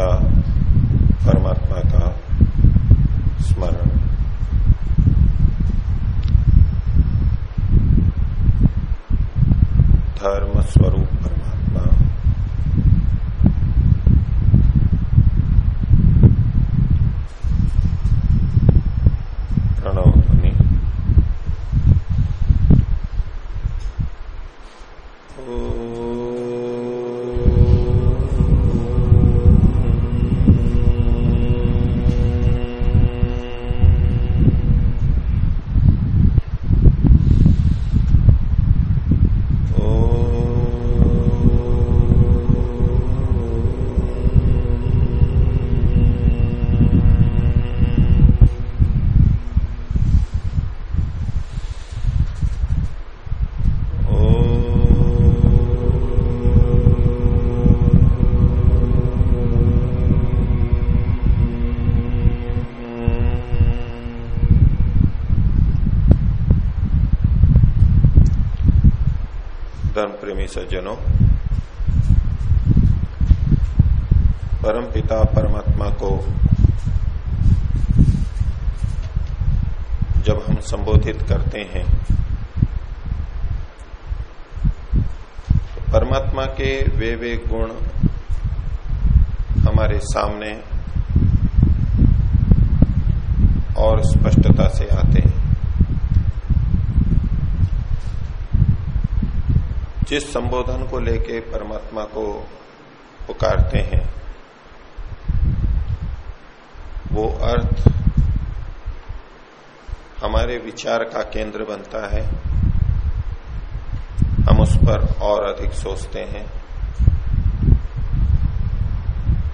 का परमात्मा का स्मरण धर्म स्वरूप परमात्मा प्रणव ध्वनि धर्म प्रेमी सज्जनों, परम पिता परमात्मा को जब हम संबोधित करते हैं तो परमात्मा के वे वे गुण हमारे सामने और स्पष्टता से आते हैं। जिस संबोधन को लेके परमात्मा को पुकारते हैं, वो अर्थ हमारे विचार का केंद्र बनता है। हम उस पर और अधिक सोचते हैं।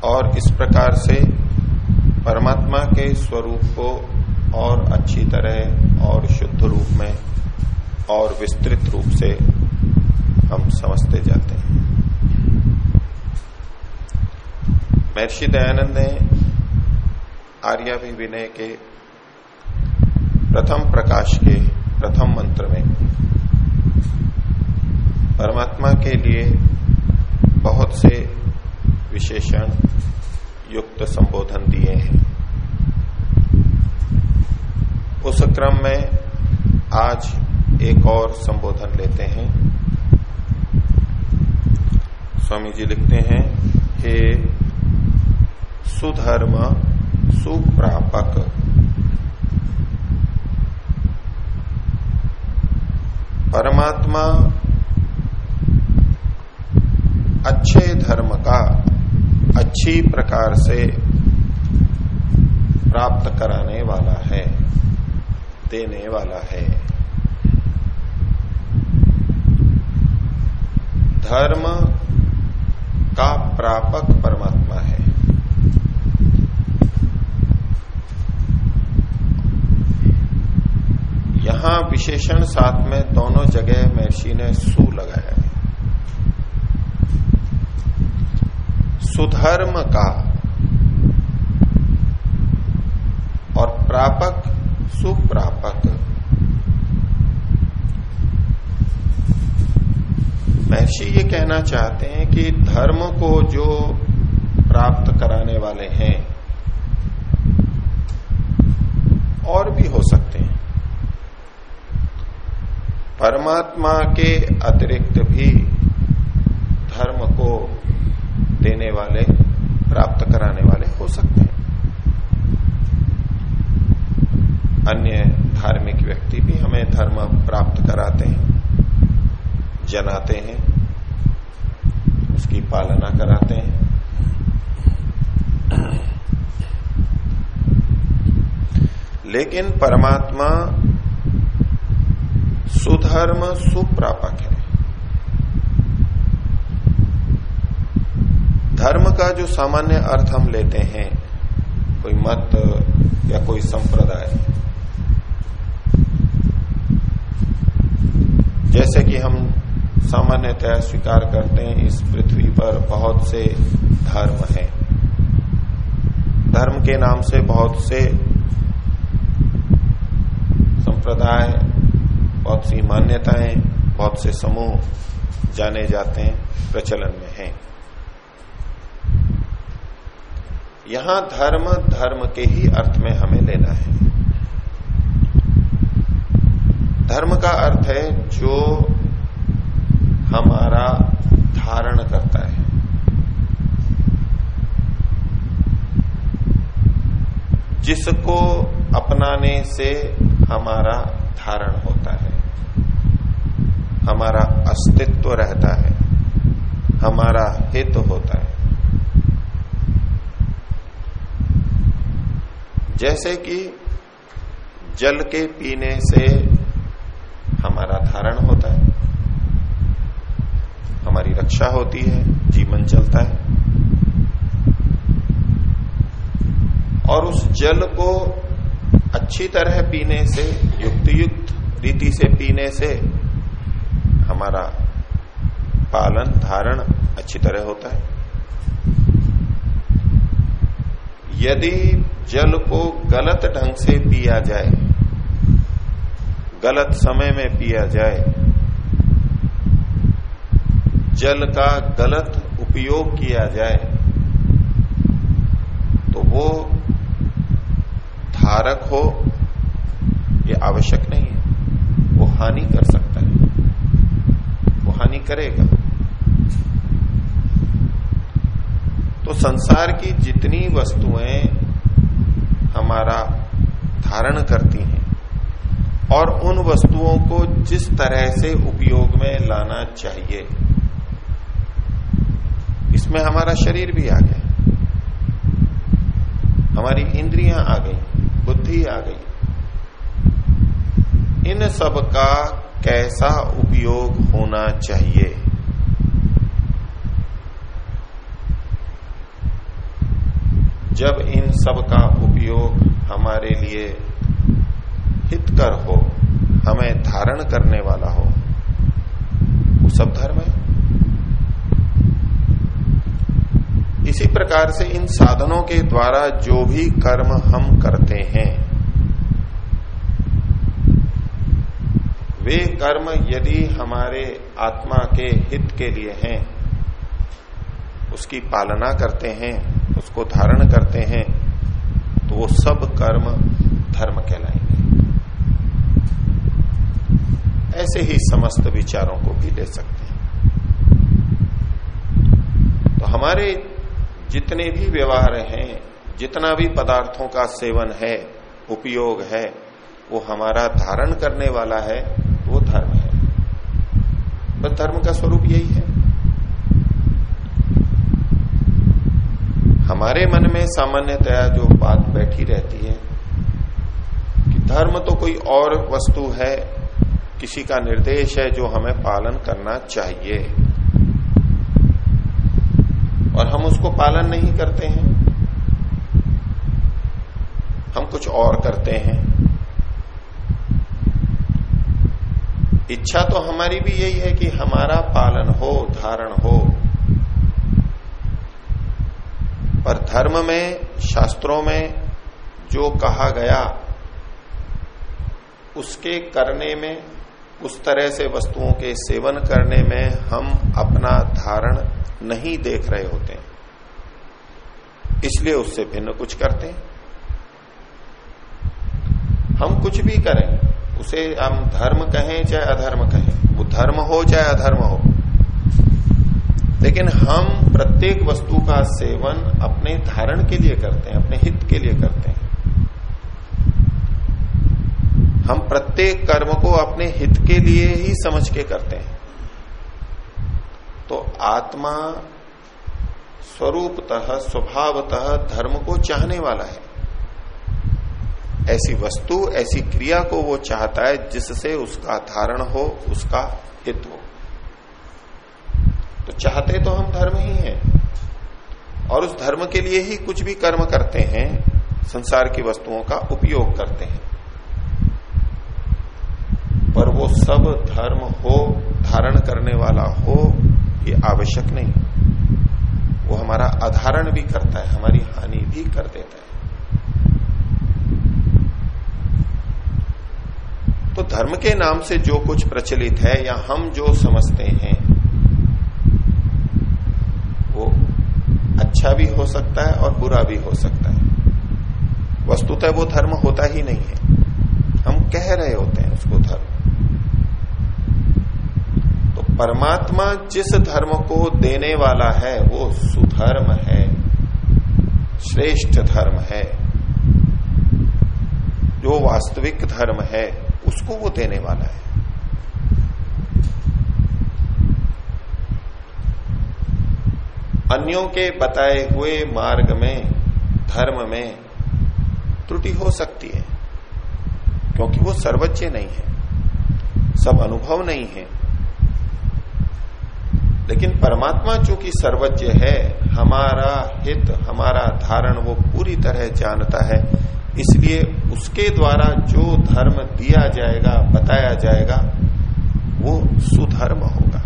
और इस प्रकार से परमात्मा के स्वरूप को और अच्छी तरह और शुद्ध रूप में और विस्तृत रूप से हम समझते जाते हैं। महर्षि दयानंद ने आर्याभि विनय के प्रथम प्रकाश के प्रथम मंत्र में परमात्मा के लिए बहुत से विशेषण युक्त संबोधन दिए हैं। उस क्रम में आज एक और संबोधन लेते हैं। स्वामी जी लिखते हैं हे सुधर्म सुप्रापक। परमात्मा अच्छे धर्म का अच्छी प्रकार से प्राप्त कराने वाला है, देने वाला है। धर्म प्रापक परमात्मा है। यहाँ विशेषण साथ में दोनों जगह महर्षि ने सु लगाया है। सुधर्म का और प्रापक सुप्रापक। महर्षि ये कहना चाहते हैं कि धर्म को जो प्राप्त कराने वाले हैं, और भी हो सकते हैं। परमात्मा के अतिरिक्त भी धर्म को देने वाले, प्राप्त कराने वाले हो सकते हैं। अन्य धार्मिक व्यक्ति भी हमें धर्म प्राप्त कराते हैं, जनाते हैं। उसकी पालना कराते हैं। लेकिन परमात्मा सुधर्म सुप्रापक है। धर्म का जो सामान्य अर्थ हम लेते हैं, कोई मत या कोई संप्रदाय। जैसे कि हम सामान्यतः स्वीकार करते हैं, इस पृथ्वी पर बहुत से धर्म हैं। धर्म के नाम से बहुत से संप्रदाय, बहुत सी मान्यताएँ, बहुत से समूह जाने जाते हैं, प्रचलन में हैं। यहाँ धर्म धर्म के ही अर्थ में हमें लेना है। धर्म का अर्थ है, जो हमारा धारण करता है। जिसको अपनाने से हमारा धारण होता है, हमारा अस्तित्व रहता है, हमारा हित होता है। जैसे कि जल के पीने से हमारा धारण होता है। हमारी रक्षा होती है, जीवन चलता है। और उस जल को अच्छी तरह पीने से युक्त युक्त रीति से पीने से हमारा पालन, धारण अच्छी तरह होता है। यदि जल को गलत ढंग से पिया जाए, गलत समय में पिया जाए जल का गलत उपयोग किया जाए तो वो धारक हो, ये आवश्यक नहीं है। वो हानि कर सकता है। वो हानि करेगा। तो संसार की जितनी वस्तुएँ हमारा धारण करती हैं, और उन वस्तुओं को जिस तरह से उपयोग में लाना चाहिए इसमें हमारा शरीर भी आ गया। हमारी इंद्रियाँ आ गई, बुद्धि आ गई। इन सब का कैसा उपयोग होना चाहिए? जब इन सब का उपयोग हमारे लिए हितकर हो, हमें धारण करने वाला हो, वो सब धर्म है इसी प्रकार से इन साधनों के द्वारा जो भी कर्म हम करते हैं। वे कर्म यदि हमारे आत्मा के हित के लिए हैं, उसकी पालना करते हैं, उसको धारण करते हैं तो वो सब कर्म धर्म कहलाएँगे। ऐसे ही समस्त विचारों को भी ले सकते हैं। तो हमारे जितने भी व्यवहार हैं, जितना भी पदार्थों का सेवन है, उपयोग है, वो हमारा धारण करने वाला है, वो धर्म है। बस धर्म का स्वरूप यही है। हमारे मन में सामान्यतया जो बात बैठी रहती है कि धर्म तो कोई और वस्तु है, किसी का निर्देश है जो हमें पालन करना चाहिए। और हम उसको पालन नहीं करते हैं। हम कुछ और करते हैं। इच्छा तो हमारी भी यही है कि हमारा पालन हो, धारण हो। पर धर्म में, शास्त्रों में जो कहा गया, उसके करने में, उस तरह से वस्तुओं के सेवन करने में हम अपना धारण नहीं देख रहे होते हैं। इसलिए उससे भिन्न कुछ करते हैं। हम कुछ भी करें, उसे हम धर्म कहें चाहे अधर्म कहें, वो धर्म हो चाहे अधर्म हो। लेकिन हम प्रत्येक वस्तु का सेवन अपने धारण के लिए करते हैं, अपने हित के लिए करते हैं। हम प्रत्येक कर्म को अपने हित के लिए ही समझ के करते हैं। तो आत्मा स्वरूपतः, स्वभावतः, धर्म को चाहने वाला है। ऐसी वस्तु, ऐसी क्रिया को वो चाहता है जिससे उसका धारण हो, उसका हित हो। तो चाहते तो हम धर्म ही हैं और उस धर्म के लिए ही कुछ भी कर्म करते हैं, संसार की वस्तुओं का उपयोग करते हैं। पर वो सब धर्म हो, धारण करने वाला हो ये आवश्यक नहीं। वो हमारा अधारण भी करता है, हमारी हानि भी कर देता है। तो धर्म के नाम से जो कुछ प्रचलित है या हम जो समझते हैं, वो अच्छा भी हो सकता है और बुरा भी हो सकता है। वस्तुतः वो धर्म होता ही नहीं है। हम कह रहे होते हैं उसको धर्म तो परमात्मा जिस धर्म को देने वाला है, वो सुधर्म है, श्रेष्ठ धर्म है। जो वास्तविक धर्म है, उसको वो देने वाला है। अन्यों के बताए हुए मार्ग में, धर्म में त्रुटि हो सकती है, क्योंकि वो सर्वज्ञ नहीं है, सब अनुभव नहीं है। लेकिन परमात्मा चूँकि सर्वज्ञ है, हमारा हित, हमारा धारण वो पूरी तरह जानता है। इसलिए उसके द्वारा जो धर्म दिया जाएगा, बताया जाएगा, वो सुधर्म होगा।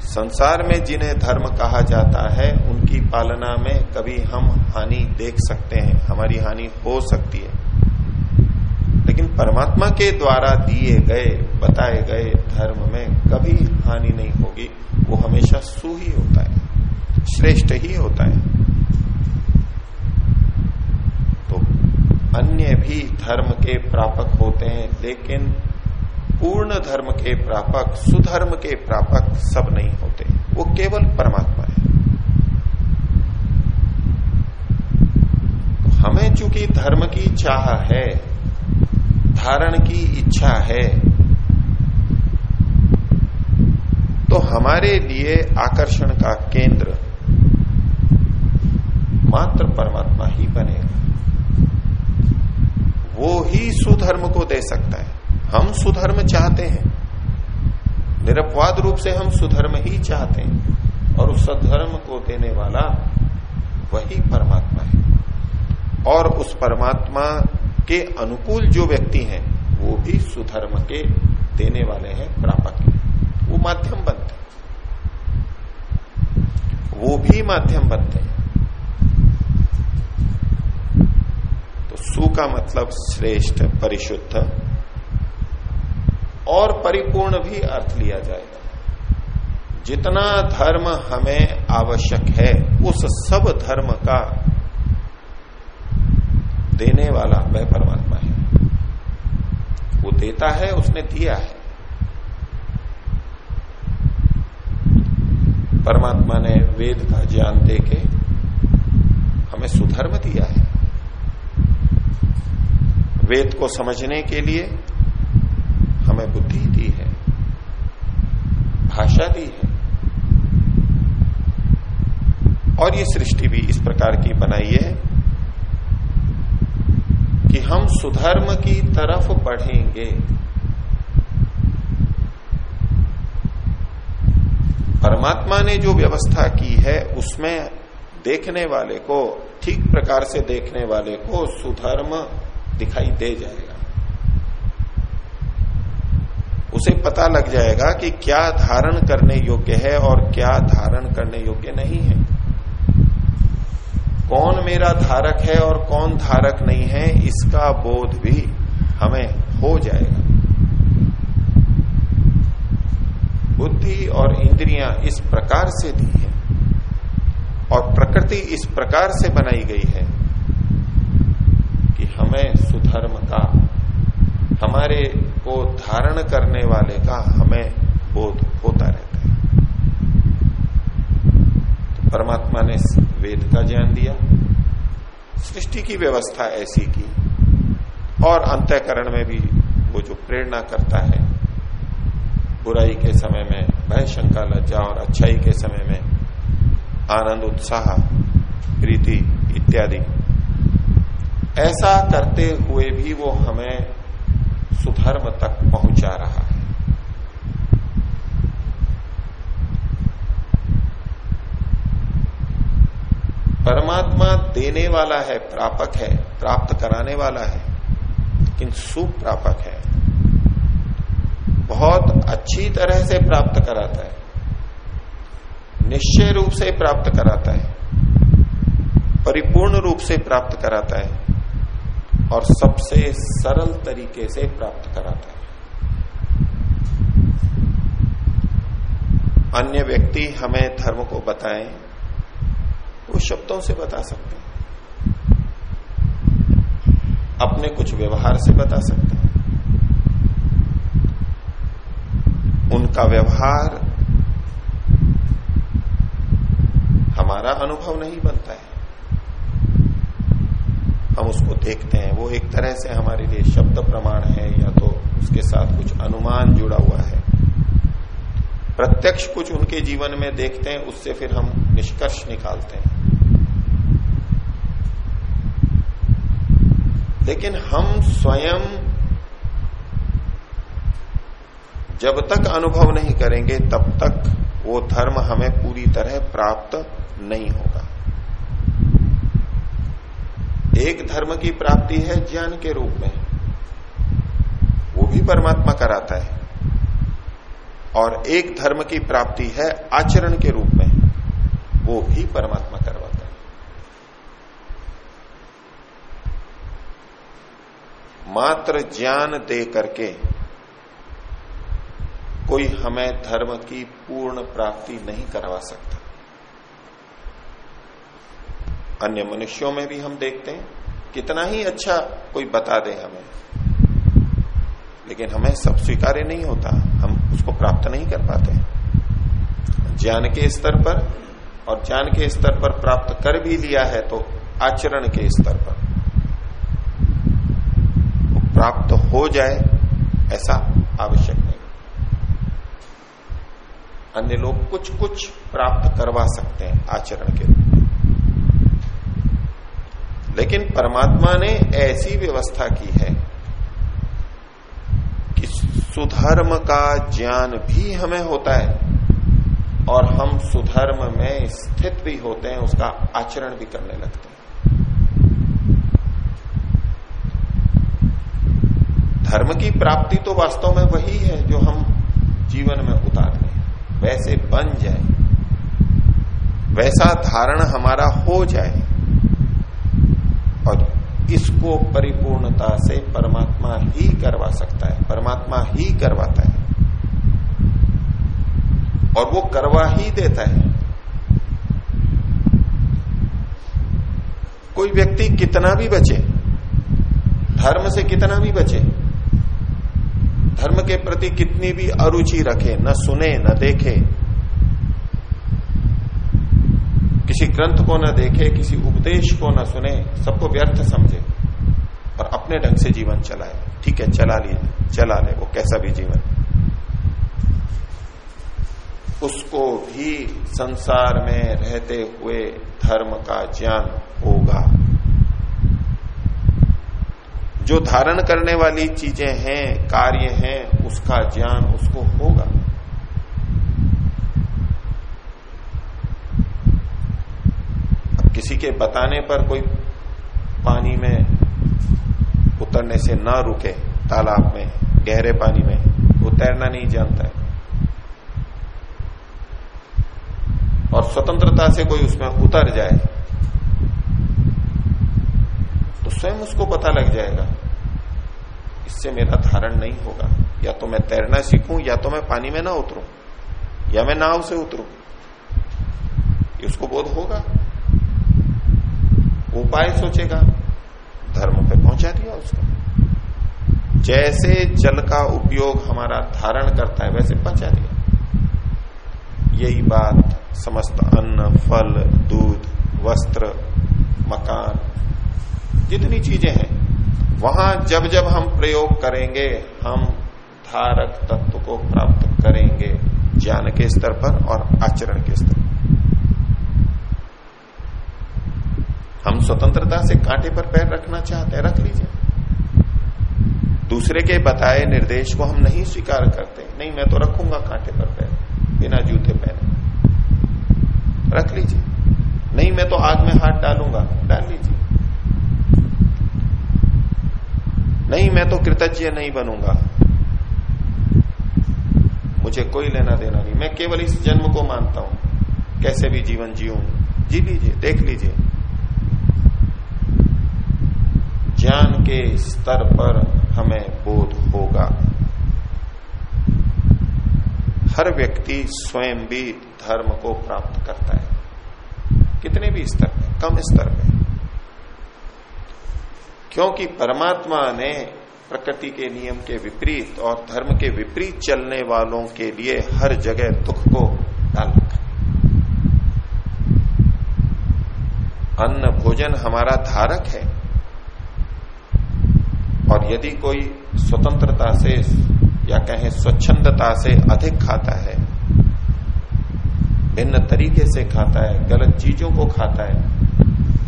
संसार में जिन्हें धर्म कहा जाता है, उनकी पालना में कभी हम हानि देख सकते हैं, हमारी हानि हो सकती है। लेकिन परमात्मा के द्वारा दिए गए, बताए गए धर्म में कभी हानि नहीं होगी। वो हमेशा सु ही होता है, श्रेष्ठ ही होता है। तो अन्य भी धर्म के प्रापक होते हैं, लेकिन पूर्ण धर्म के प्रापक, सुधर्म के प्रापक सब नहीं होते। वो केवल परमात्मा है। हमें चूँकि धर्म की चाह है धारण की इच्छा है तो हमारे लिए आकर्षण का केंद्र मात्र परमात्मा ही बनेगा। वो ही सुधर्म को दे सकता है। हम सुधर्म चाहते हैं। निरपवाद रूप से हम सुधर्म ही चाहते हैं। और उस सधर्म को देने वाला वही परमात्मा है। और उस परमात्मा के अनुकूल जो व्यक्ति हैं, वो भी सुधर्म के देने वाले हैं, प्रापक। वो माध्यम बनते हैं। वो भी माध्यम बनते हैं। तो सु का मतलब श्रेष्ठ, परिशुद्ध और परिपूर्ण भी अर्थ लिया जाएगा। जितना धर्म हमें आवश्यक है, उस सब धर्म का देने वाला वह परमात्मा है। वो देता है, उसने दिया है। परमात्मा ने वेद का ज्ञान दे के हमें सुधर्म दिया है। वेद को समझने के लिए हमें बुद्धि दी है, भाषा दी है। और ये सृष्टि भी इस प्रकार की बनाई है कि हम सुधर्म की तरफ़ बढ़ेंगे। परमात्मा ने जो व्यवस्था की है, उसमें देखने वाले को, ठीक प्रकार से देखने वाले को सुधर्म दिखाई दे जाएगा। उसे पता लग जाएगा कि क्या धारण करने योग्य है और क्या धारण करने योग्य नहीं है। कौन मेरा धारक है और कौन धारक नहीं है, इसका बोध भी हमें हो जाएगा। बुद्धि और इंद्रियाँ इस प्रकार से दी है और प्रकृति इस प्रकार से बनाई गई है कि हमें सुधर्म का, हमारे को धारण करने वाले का हमें बोध होता रहता है तो परमात्मा ने वेद का ज्ञान दिया। सृष्टि की व्यवस्था ऐसी की और अंत्यकरण में भी वो जो प्रेरणा करता है, बुराई के समय में, भय शंका, लज्जा और अच्छाई के समय में, आनंद, उत्साह, प्रीति इत्यादि, ऐसा करते हुए भी वो हमें सुधर्म तक पहुँचा रहा है परमात्मा देने वाला है, प्रापक है, प्राप्त कराने वाला है, लेकिन सुप्रापक है। बहुत अच्छी तरह से प्राप्त कराता है। निश्चय रूप से प्राप्त कराता है। परिपूर्ण रूप से प्राप्त कराता है। और सबसे सरल तरीके से प्राप्त कराता है। अन्य व्यक्ति हमें धर्म को बताएँ वो शब्दों से बता सकते हैं। अपने कुछ व्यवहार से बता सकते हैं। उनका व्यवहार हमारा अनुभव नहीं बनता है। हम उसको देखते हैं। वो एक तरह से हमारे लिए शब्द प्रमाण है या तो उसके साथ कुछ अनुमान जुड़ा हुआ है। प्रत्यक्ष कुछ उनके जीवन में देखते हैं, उससे फिर हम निष्कर्ष निकालते हैं। लेकिन हम स्वयं जब तक अनुभव नहीं करेंगे, तब तक वो धर्म हमें पूरी तरह प्राप्त नहीं होगा। एक धर्म की प्राप्ति है ज्ञान के रूप में। वो भी परमात्मा कराता है। और एक धर्म की प्राप्ति है आचरण के रूप में। वो भी परमात्मा करवाता मात्र ज्ञान दे करके कोई हमें धर्म की पूर्ण प्राप्ति नहीं करवा सकता। अन्य मनुष्यों में भी हम देखते हैं, कितना ही अच्छा कोई बता दे हमें, लेकिन हमें सब स्वीकार्य नहीं होता, हम उसको प्राप्त नहीं कर पाते। ज्ञान के स्तर पर और ज्ञान के स्तर पर प्राप्त कर भी लिया है तो आचरण के स्तर पर। प्राप्त हो जाए, ऐसा आवश्यक नहीं। अन्य लोग कुछ कुछ प्राप्त करवा सकते हैं आचरण के रूप में। लेकिन परमात्मा ने ऐसी व्यवस्था की है कि सुधर्म का ज्ञान भी हमें होता है और हम सुधर्म में स्थित भी होते हैं, उसका आचरण भी करने लगते हैं। धर्म की प्राप्ति तो वास्तव में वही है जो हम जीवन में उतार लें वैसे बन जाए, वैसा धारण हमारा हो जाए और इसको परिपूर्णता से परमात्मा ही करवा सकता है, परमात्मा ही करवाता है। और वो करवा ही देता है। कोई व्यक्ति कितना भी बचे, धर्म से कितना भी बचे धर्म के प्रति कितनी भी अरुचि रखे, न सुने, न देखे। किसी ग्रंथ को न देखे, किसी उपदेश को न सुने, सबको व्यर्थ समझे और अपने ढंग से जीवन चलाए। ठीक है, चला लिए, चला ले, वो कैसा भी जीवन। उसको भी संसार में रहते हुए धर्म का ज्ञान होगा। जो धारण करने वाली चीज़ें हैं, कार्य हैं, उसका ज्ञान उसको होगा। अब किसी के बताने पर कोई पानी में उतरने से ना रुके, तालाब में, गहरे पानी में, वो तैरना नहीं जानता है। और स्वतंत्रता से कोई उसमें उतर जाए तो स्वयं उसको पता लग जाएगा। इससे मेरा धारण नहीं होगा। या तो मैं तैरना सीखूं, या तो मैं पानी में ना उतरू, या मैं नाव से उतरू। उसको बोध होगा। उपाय सोचेगा। धर्म पे पहुँचा दिया उसको जैसे जल का उपयोग हमारा धारण करता है, वैसे पहुँचा दिया। यही बात समस्त अन्न, फल, दूध, वस्त्र, मकान जितनी चीज़ें हैं, वहाँ जब जब हम प्रयोग करेंगे, हम धारक तत्व को प्राप्त करेंगे, ज्ञान के स्तर पर और आचरण के स्तर पर। हम स्वतंत्रता से कांटे पर पैर रखना चाहते हैं, रख लीजिए। दूसरे के बताए निर्देश को हम नहीं स्वीकार करते। नहीं, मैं तो रखूँगा कांटे पर पैर, बिना जूते पहने। रख लीजिए। नहीं, मैं तो आग में हाथ डालूँगा, डाल लीजिए। नहीं, मैं तो कृतज्ञ नहीं बनूँगा। मुझे कोई लेना देना नहीं। मैं केवल इस जन्म को मानता हूँ। कैसे भी जीवन जीऊं। जी लीजिए, देख लीजिए। ज्ञान के स्तर पर हमें बोध होगा। हर व्यक्ति स्वयं भी धर्म को प्राप्त करता है। कितने भी स्तर पे, कम स्तर पे। क्योंकि परमात्मा ने प्रकृति के नियम के विपरीत और धर्म के विपरीत चलने वालों के लिए हर जगह दुख को डाल रखा अन्न भोजन हमारा धारक है। और यदि कोई स्वतंत्रता से या कहें स्वच्छंदता से अधिक खाता है, भिन्न तरीके से खाता है, गलत चीज़ों को खाता है,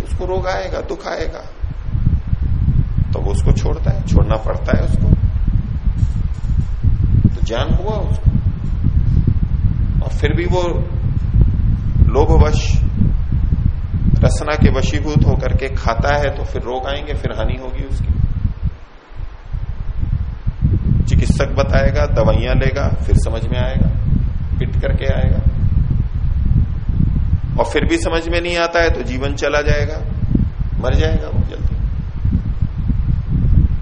उसको रोग आएगा, दुख आएगा। तो वो उसको छोड़ता है, छोड़ना पड़ता है उसको। तो ज्ञान हुआ उसको। और फिर भी वो लोभवश, रसना के वशीभूत होकर के खाता है तो फिर रोग आएँगे, फिर हानि होगी उसकी। चिकित्सक बताएगा, दवाइयाँ लेगा, फिर समझ में आएगा, पिट करके आएगा। और फिर भी समझ में नहीं आता है तो जीवन चला जाएगा, मर जाएगा वो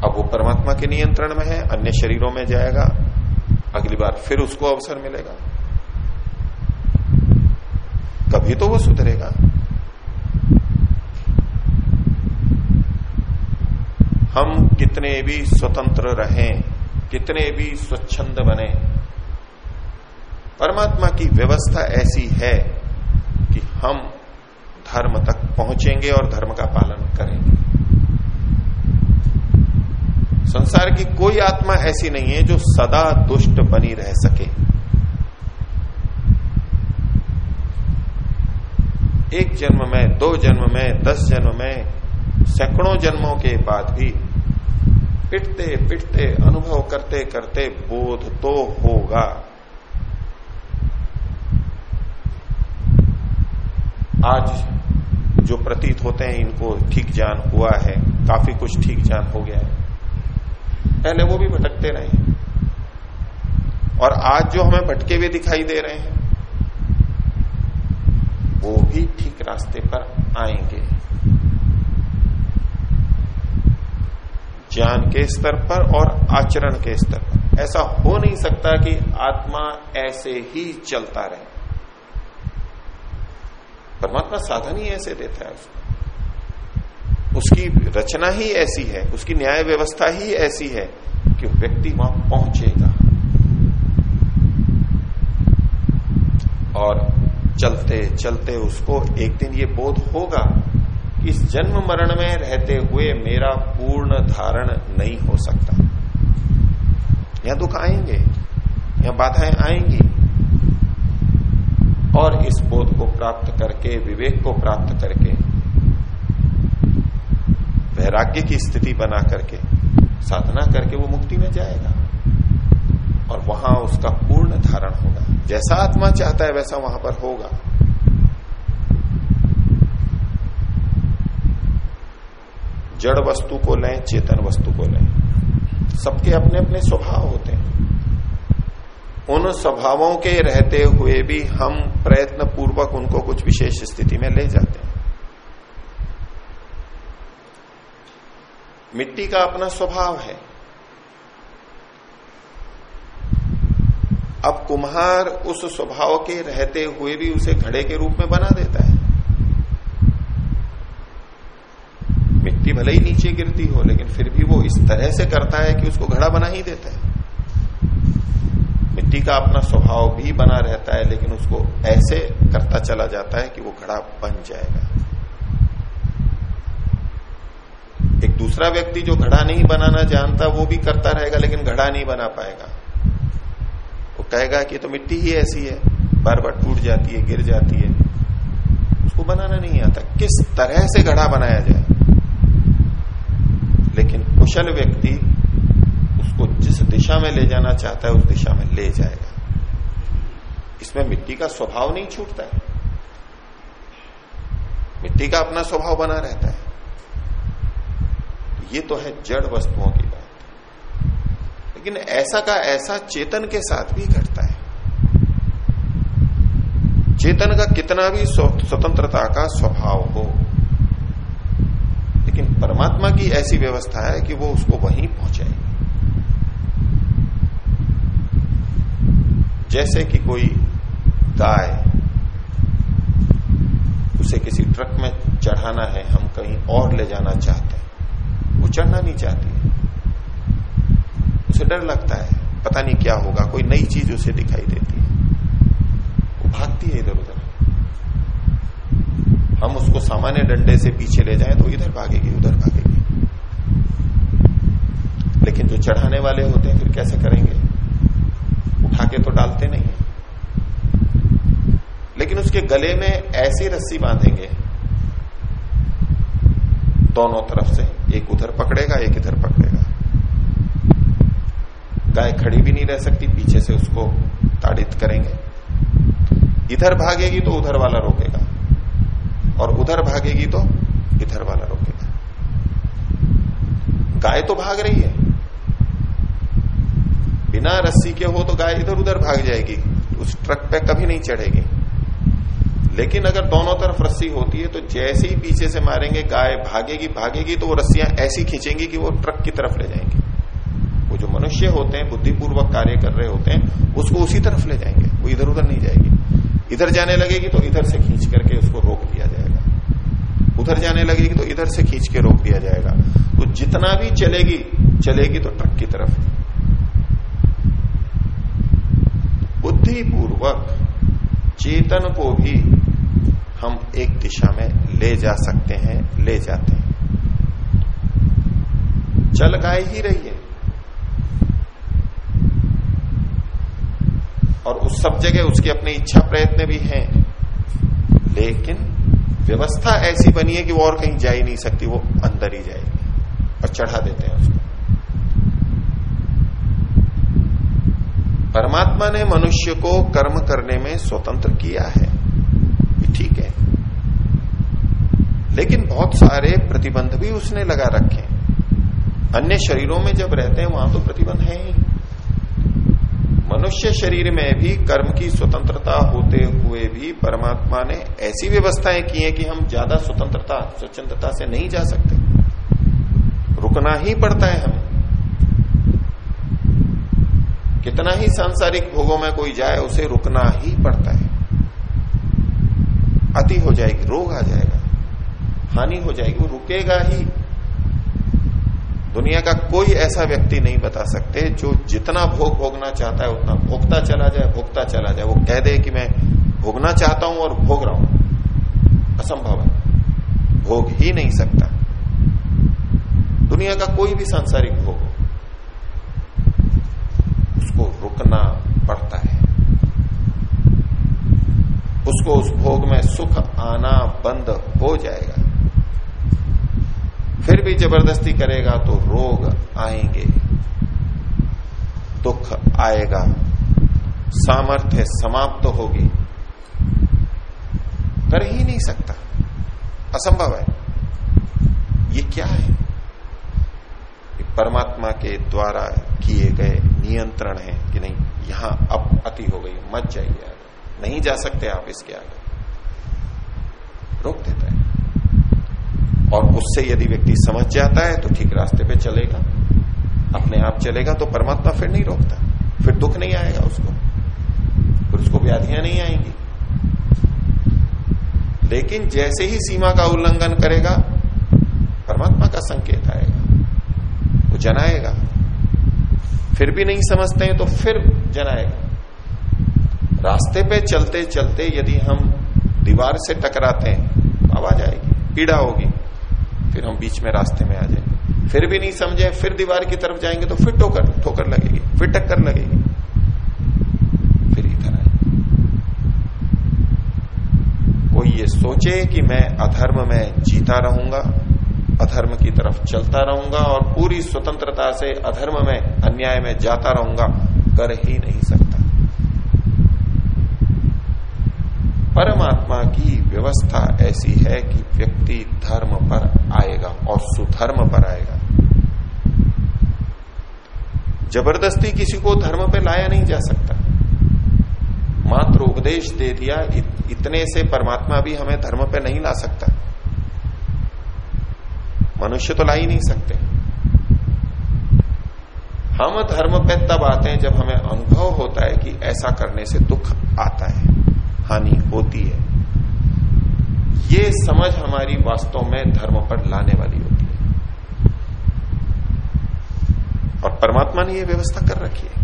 अब वो परमात्मा के नियंत्रण में है, अन्य शरीरों में जाएगा, अगली बार फिर उसको अवसर मिलेगा। कभी तो वो सुधरेगा। हम कितने भी स्वतंत्र रहें, कितने भी स्वच्छंद बने, परमात्मा की व्यवस्था ऐसी है कि हम धर्म तक पहुँचेंगे और धर्म का पालन करेंगे। संसार की कोई आत्मा ऐसी नहीं है जो सदा दुष्ट बनी रह सके। एक जन्म में, दो जन्म में, दस जन्म में, सैकड़ों जन्मों के बाद भी पिटते पिटते, अनुभव करते करते बोध तो होगा। आज जो प्रतीत होते हैं, इनको ठीक जान हुआ है, काफ़ी कुछ ठीक जान हो गया है। पहले वो भी भटकते रहे। और आज जो हमें भटके हुए दिखाई दे रहे हैं, वो भी ठीक रास्ते पर आएँगे। ज्ञान के स्तर पर और आचरण के स्तर पर। ऐसा हो नहीं सकता कि आत्मा ऐसे ही चलता रहे। परमात्मा साधन ही ऐसे देता है उसको। उसकी रचना ही ऐसी है, उसकी न्याय व्यवस्था ही ऐसी है कि व्यक्ति वहाँ पहुंचेगा। और चलते चलते उसको एक दिन ये बोध होगा कि इस जन्म मरण में रहते हुए मेरा पूर्ण धारण नहीं हो सकता। यहाँ दुख आएँगे या बाधाएँ आएँगी। और इस बोध को प्राप्त करके, विवेक को प्राप्त करके वैराग्य की स्थिति बना करके, साधना करके वो मुक्ति में जाएगा। और वहाँ उसका पूर्ण धारण होगा। जैसा आत्मा चाहता है वैसा वहाँ पर होगा। जड़ वस्तु को लें, चेतन वस्तु को लें, सबके अपने अपने स्वभाव होते हैं। उन स्वभावों के रहते हुए भी हम प्रयत्न पूर्वक उनको कुछ विशेष स्थिति में ले जाते हैं। मिट्टी का अपना स्वभाव है। अब कुम्हार उस स्वभाव के रहते हुए भी उसे घड़े के रूप में बना देता है। मिट्टी भले ही नीचे गिरती हो, लेकिन फिर भी वो इस तरह से करता है कि उसको घड़ा बना ही देता है। मिट्टी का अपना स्वभाव भी बना रहता है, लेकिन उसको ऐसे करता चला जाता है कि वो घड़ा बन जाएगा। एक दूसरा व्यक्ति जो घड़ा नहीं बनाना जानता, वो भी करता रहेगा, लेकिन घड़ा नहीं बना पाएगा। वो कहेगा कि तो मिट्टी ही ऐसी है बार बार टूट जाती है, गिर जाती है। उसको बनाना नहीं आता। किस तरह से घड़ा बनाया जाए? लेकिन कुशल व्यक्ति उसको जिस दिशा में ले जाना चाहता है, उस दिशा में ले जाएगा। इसमें मिट्टी का स्वभाव नहीं छूटता है। मिट्टी का अपना स्वभाव बना रहता है। ये तो है जड़ वस्तुओं की बात। लेकिन ऐसा का ऐसा चेतन के साथ भी घटता है। चेतन का कितना भी स्वतंत्रता का स्वभाव हो, लेकिन परमात्मा की ऐसी व्यवस्था है कि वो उसको वहीं पहुंचाएगी। जैसे कि कोई गाय, उसे किसी ट्रक में चढ़ाना है, हम कहीं और ले जाना चाहते हैं। चढ़ना नहीं चाहती। उसे डर लगता है, पता नहीं क्या होगा, कोई नई चीज़ उसे दिखाई देती है। वो भागती है इधर उधर। हम उसको सामान्य डंडे से पीछे ले जाएँ तो इधर भागेगी, उधर भागेगी। लेकिन जो चढ़ाने वाले होते हैं, फिर कैसे करेंगे? उठा के तो डालते नहीं है। लेकिन उसके गले में ऐसी रस्सी बांधेंगे, दोनों तरफ़ से एक उधर पकड़ेगा, एक इधर पकड़ेगा। गाय खड़ी भी नहीं रह सकती, पीछे से उसको ताड़ित करेंगे। इधर भागेगी तो उधर वाला रोकेगा, और उधर भागेगी तो इधर वाला रोकेगा। गाय तो भाग रही है। बिना रस्सी के हो तो गाय इधर उधर भाग जाएगी, उस ट्रक पे कभी नहीं चढ़ेगी। लेकिन अगर दोनों तरफ़ रस्सी होती है तो जैसे ही पीछे से मारेंगे, गाय भागेगी भागेगी तो वो रस्सियाँ ऐसी खींचेंगी कि वो ट्रक की तरफ़ ले जाएँगे। वो जो मनुष्य होते हैं, बुद्धिपूर्वक कार्य कर रहे होते हैं, उसको उसी तरफ़ ले जाएँगे, वो इधर उधर नहीं जाएगी। इधर जाने लगेगी तो इधर से खींच करके उसको रोक दिया जाएगा। उधर जाने लगेगी तो इधर से खींच के रोक दिया जाएगा। तो जितना भी चलेगी चलेगी तो ट्रक की तरफ़। बुद्धिपूर्वक चेतन को भी हम एक दिशा में ले जा सकते हैं, ले जाते हैं। चल गाय ही रही है। और उस सब जगह उसकी अपनी इच्छा प्रयत्न भी हैं। लेकिन व्यवस्था ऐसी बनी है कि वो और कहीं जा ही नहीं सकती, वो अंदर ही जाएगी और चढ़ा देते हैं उसको। परमात्मा ने मनुष्य को कर्म करने में स्वतंत्र किया है। ठीक है। लेकिन बहुत सारे प्रतिबंध भी उसने लगा रखे अन्य शरीरों में जब रहते हैं, वहाँ तो प्रतिबंध है ही। मनुष्य शरीर में भी कर्म की स्वतंत्रता होते हुए भी परमात्मा ने ऐसी व्यवस्थाएँ की हैं कि हम ज़्यादा स्वतंत्रता स्वतंत्रता से नहीं जा सकते। रुकना ही पड़ता है हमें। कितना ही सांसारिक भोगों में कोई जाए, उसे रुकना ही पड़ता है। अति हो जाएगी, रोग आ जाएगा। हानि हो जाएगी, वो रुकेगा ही। दुनिया का कोई ऐसा व्यक्ति नहीं बता सकते जो जितना भोग भोगना चाहता है, उतना भोगता चला जाए, भोगता चला जाए। वो कह दे कि मैं भोगना चाहता हूँ और भोग रहा हूँ। असंभव है। भोग ही नहीं सकता। दुनिया का कोई भी सांसारिक भोग उसको रुकना पड़ता है। उसको उस भोग में सुख आना बंद हो जाएगा। फिर भी ज़बरदस्ती करेगा तो रोग आएँगे, दुख आएगा, सामर्थ्य समाप्त तो होगी। कर ही नहीं सकता। असंभव है। ये क्या है? ये परमात्मा के द्वारा किए गए नियंत्रण है कि नहीं? यहाँ अब अति हो गई, मत जाइए नहीं जा सकते आप इसके आगे। रोक देता है। और उससे यदि व्यक्ति समझ जाता है तो ठीक रास्ते पे चलेगा। अपने आप चलेगा तो परमात्मा फिर नहीं रोकता। फिर दुख नहीं आएगा उसको। फिर उसको व्याधियाँ नहीं आएँगी। लेकिन जैसे ही सीमा का उल्लंघन करेगा, परमात्मा का संकेत आएगा। वो जनाएगा। फिर भी नहीं समझते हैं तो फिर जनाएगा। रास्ते पे चलते चलते यदि हम दीवार से टकराते हैं आवाज़ आएगी, पीड़ा होगी। फिर हम बीच में रास्ते में आ जाएँगे। फिर भी नहीं समझे, फिर दीवार की तरफ़ जाएँगे तो फिर ठोकर ठोकर लगेगी, फिर टक्कर लगेगी। फिर इधर आए कोई ये सोचे कि मैं अधर्म में जीता रहूँगा, अधर्म की तरफ़ चलता रहूँगा और पूरी स्वतंत्रता से अधर्म में, अन्याय में जाता रहूँगा, कर ही नहीं सकता। परमात्मा की व्यवस्था ऐसी है कि व्यक्ति धर्म पर आएगा और सुधर्म पर आएगा। ज़बरदस्ती किसी को धर्म पे लाया नहीं जा सकता। मात्र उपदेश दे दिया इतने से परमात्मा भी हमें धर्म पे नहीं ला सकता। मनुष्य तो ला ही नहीं सकते। हम धर्म पे तब आते हैं जब हमें अनुभव होता है कि ऐसा करने से दुख आता है। हानि होती है। ये समझ हमारी वास्तव में धर्म पर लाने वाली होती है। और परमात्मा ने यह व्यवस्था कर रखी है।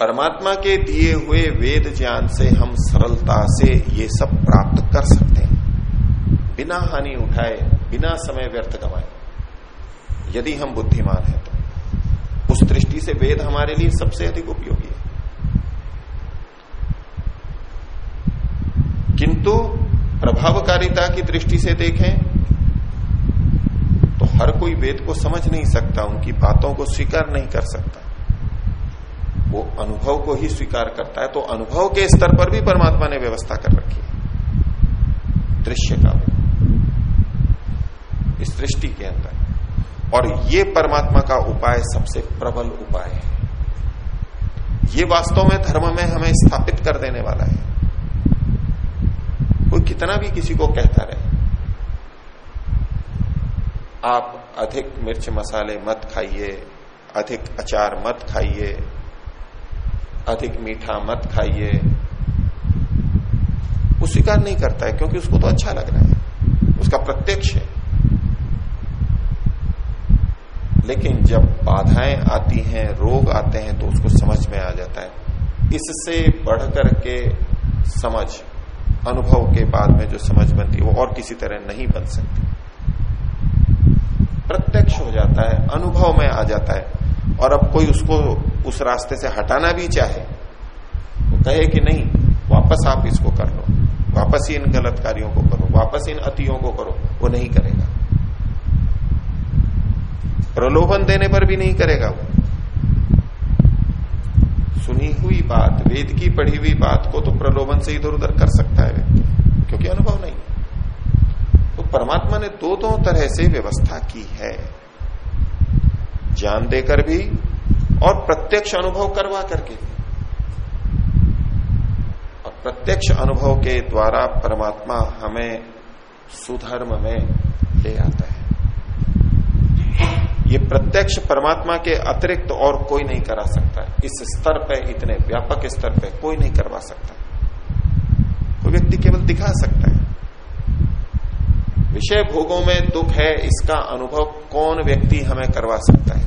परमात्मा के दिए हुए वेद ज्ञान से हम सरलता से ये सब प्राप्त कर सकते हैं। बिना हानि उठाए, बिना समय व्यर्थ गवाए। यदि हम बुद्धिमान हैं तो। उस दृष्टि से वेद हमारे लिए सबसे अधिक उपयोगी है किंतु प्रभावकारिता की दृष्टि से देखें तो हर कोई वेद को समझ नहीं सकता, उनकी बातों को स्वीकार नहीं कर सकता। वो अनुभव को ही स्वीकार करता है तो अनुभव के स्तर पर भी परमात्मा ने व्यवस्था कर रखी है। दृश्य का इस दृष्टि के अंदर। और ये परमात्मा का उपाय सबसे प्रबल उपाय है। ये वास्तव में धर्म में हमें स्थापित कर देने वाला है। कोई कितना भी किसी को कहता रहे। आप अधिक मिर्च मसाले मत खाइए, अधिक अचार मत खाइए, अधिक मीठा मत खाइए। वो स्वीकार नहीं करता है, क्योंकि उसको तो अच्छा लग रहा है। उसका प्रत्यक्ष है। लेकिन जब बाधाएँ आती हैं, रोग आते हैं तो उसको समझ में आ जाता है। इससे बढ़कर के समझ। अनुभव के बाद में जो समझ बनती है, वो और किसी तरह नहीं बन सकती। प्रत्यक्ष हो जाता है, अनुभव में आ जाता है। और अब कोई उसको उस रास्ते से हटाना भी चाहे, वो कहे कि नहीं, वापस आप इसको कर लो। वापस ही इन गलत कार्यों को करो, वापस इन अतियों को करो, वो नहीं करेगा। प्रलोभन देने पर भी नहीं करेगा वो। सुनी हुई बात, वेद की पढ़ी हुई बात को तो प्रलोभन से इधर उधर कर सकता है, क्योंकि अनुभव नहीं। तो परमात्मा ने दो दो तरह से व्यवस्था की है। जान देकर भी और प्रत्यक्ष अनुभव करवा करके। भी और प्रत्यक्ष अनुभव के द्वारा परमात्मा हमें सुधर्म में ले आता ये प्रत्यक्ष परमात्मा के अतिरिक्त तो और कोई नहीं करा सकता। इस स्तर पे, इतने व्यापक स्तर पे कोई नहीं करवा सकता। कोई व्यक्ति केवल दिखा सकता है। विषय भोगों में दुख है, इसका अनुभव कौन व्यक्ति हमें करवा सकता है?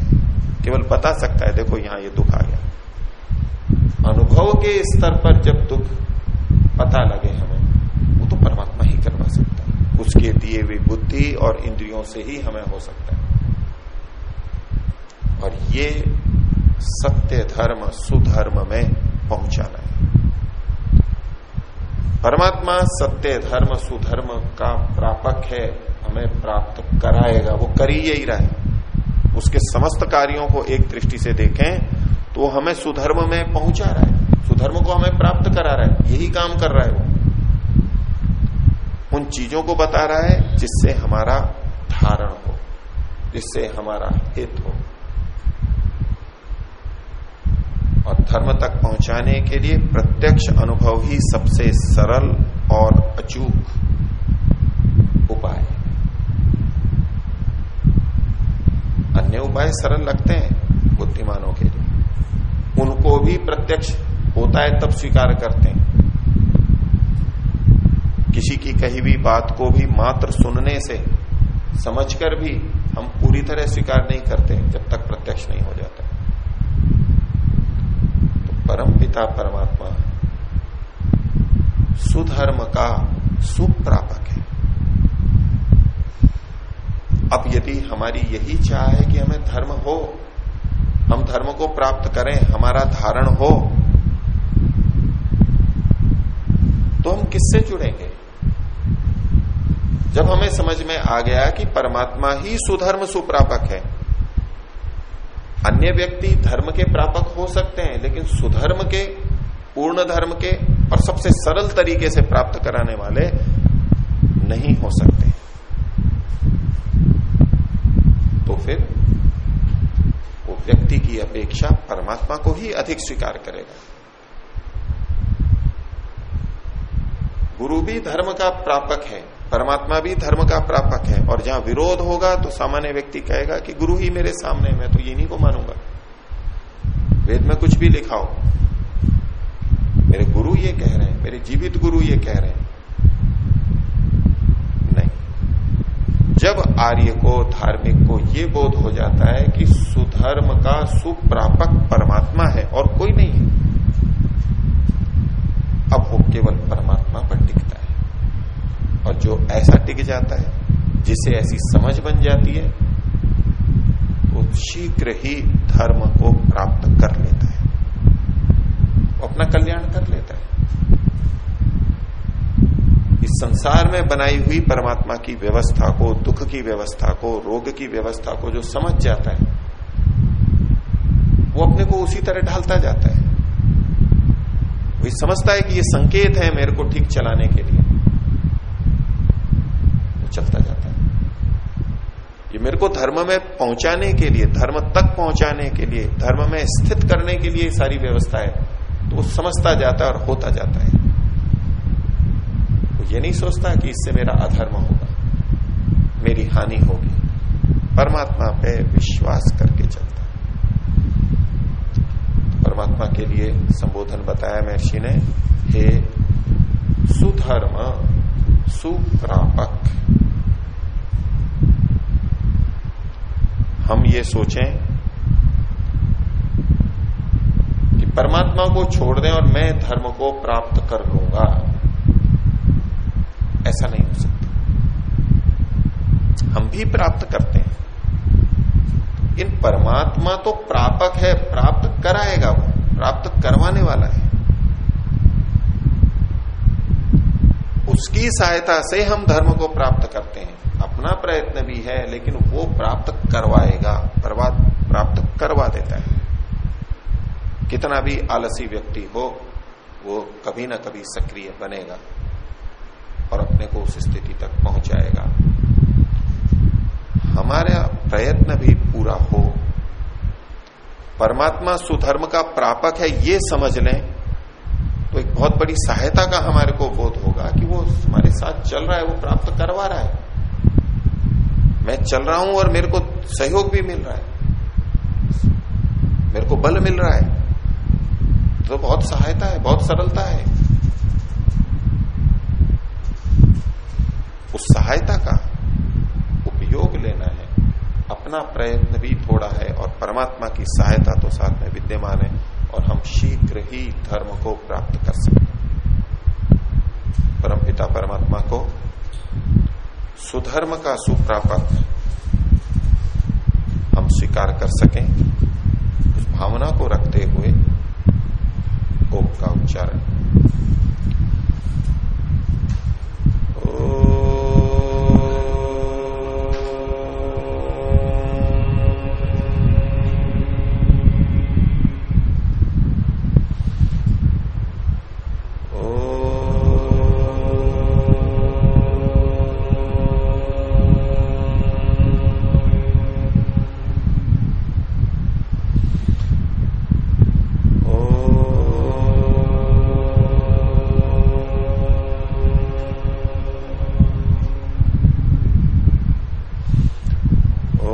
केवल बता सकता है, देखो यहाँ ये दुख आ गया। अनुभव के स्तर पर जब दुख पता लगे हमें, वो तो परमात्मा ही करवा सकता है। उसके दिए हुई बुद्धि और इंद्रियों से ही हमें हो सकता है। और ये सत्य धर्म, सुधर्म में पहुंचाना है। परमात्मा सत्य धर्म, सुधर्म का प्रापक है, हमें प्राप्त कराएगा। वो कर ही यही रहा है। उसके समस्त कार्यों को एक दृष्टि से देखें तो वो हमें सुधर्म में पहुँचा रहा है। सुधर्म को हमें प्राप्त करा रहा है। यही काम कर रहा है वो। उन चीज़ों को बता रहा है जिससे हमारा धारण हो, जिससे हमारा हित हो। और धर्म तक पहुँचाने के लिए प्रत्यक्ष अनुभव ही सबसे सरल और अचूक उपाय अन्य उपाय सरल लगते हैं बुद्धिमानों के लिए। उनको भी प्रत्यक्ष होता है तब स्वीकार करते हैं। किसी की कही हुई बात को भी मात्र सुनने से समझकर भी हम पूरी तरह स्वीकार नहीं करते जब तक प्रत्यक्ष नहीं हो जाता। परम पिता परमात्मा। सुधर्म का सुप्रापक है। अब यदि हमारी यही चाह है कि हमें धर्म हो, हम धर्म को प्राप्त करें, हमारा धारण हो तो हम किससे जुड़ेंगे? जब हमें समझ में आ गया कि परमात्मा ही सुधर्म सुप्रापक है अन्य व्यक्ति धर्म के प्रापक हो सकते हैं, लेकिन सुधर्म के, पूर्ण धर्म के और सबसे सरल तरीके से प्राप्त कराने वाले नहीं हो सकते। तो फिर वो व्यक्ति की अपेक्षा परमात्मा को ही अधिक स्वीकार करेगा। गुरु भी धर्म का प्रापक है परमात्मा भी धर्म का प्रापक है। और जहाँ विरोध होगा तो सामान्य व्यक्ति कहेगा कि गुरु ही मेरे सामने मैं तो ये नहीं को मानूँगा। वेद में कुछ भी लिखा हो। मेरे गुरु ये कह रहे हैं, मेरे जीवित गुरु ये कह रहे हैं। नहीं। जब आर्य को, धार्मिक को ये बोध हो जाता है कि सुधर्म का सुप्रापक परमात्मा है, और कोई नहीं है, अब वो केवल परमात्मा पर टिकता है। और जो ऐसा टिक जाता है, जिसे ऐसी समझ बन जाती है तो शीघ्र ही धर्म को प्राप्त कर लेता है। अपना कल्याण कर लेता है। इस संसार में बनाई हुई परमात्मा की व्यवस्था को, दुख की व्यवस्था को, रोग की व्यवस्था को जो समझ जाता है, वो अपने को उसी तरह ढालता जाता है। वो समझता है कि ये संकेत है मेरे को ठीक चलाने के लिए। चलता जाता है। ये मेरे को धर्म में पहुँचाने के लिए, धर्म तक पहुँचाने के लिए, धर्म में स्थित करने के लिए सारी व्यवस्था है तो वो समझता जाता है और होता जाता है। वो ये नहीं सोचता कि इससे मेरा अधर्म होगा, मेरी हानि होगी। परमात्मा पे विश्वास करके चलता परमात्मा के लिए संबोधन बताया महर्षि ने, हे सुधर्म, सुप्रापक हम ये सोचें कि परमात्मा को छोड़ दें और मैं धर्म को प्राप्त कर लूँगा। ऐसा नहीं हो सकता। हम भी प्राप्त करते हैं। इन परमात्मा तो प्रापक है, प्राप्त कराएगा वो, प्राप्त करवाने वाला है। उसकी सहायता से हम धर्म को प्राप्त करते हैं। अपना प्रयत्न भी है, लेकिन वो प्राप्त करवाएगा प्राप्त करवा देता है। कितना भी आलसी व्यक्ति हो, वो कभी ना कभी सक्रिय बनेगा और अपने को उस स्थिति तक पहुंचाएगा। हमारा प्रयत्न भी पूरा हो। परमात्मा सुधर्म का प्रापक है, ये समझ लें तो एक बहुत बड़ी सहायता का हमारे को बोध होगा कि वो हमारे साथ चल रहा है, वो प्राप्त करवा रहा है। मैं चल रहा हूँ और मेरे को सहयोग भी मिल रहा है। मेरे को बल मिल रहा है। तो बहुत सहायता है, बहुत सरलता है। उस सहायता का उपयोग लेना है। अपना प्रयत्न भी थोड़ा है और परमात्मा की सहायता तो साथ में विद्यमान है और हम शीघ्र ही धर्म को प्राप्त कर सकते परम पिता परमात्मा को सुधर्म का सुप्रापक हम स्वीकार कर सकें, उस भावना को रखते हुए ओम का उच्चारण।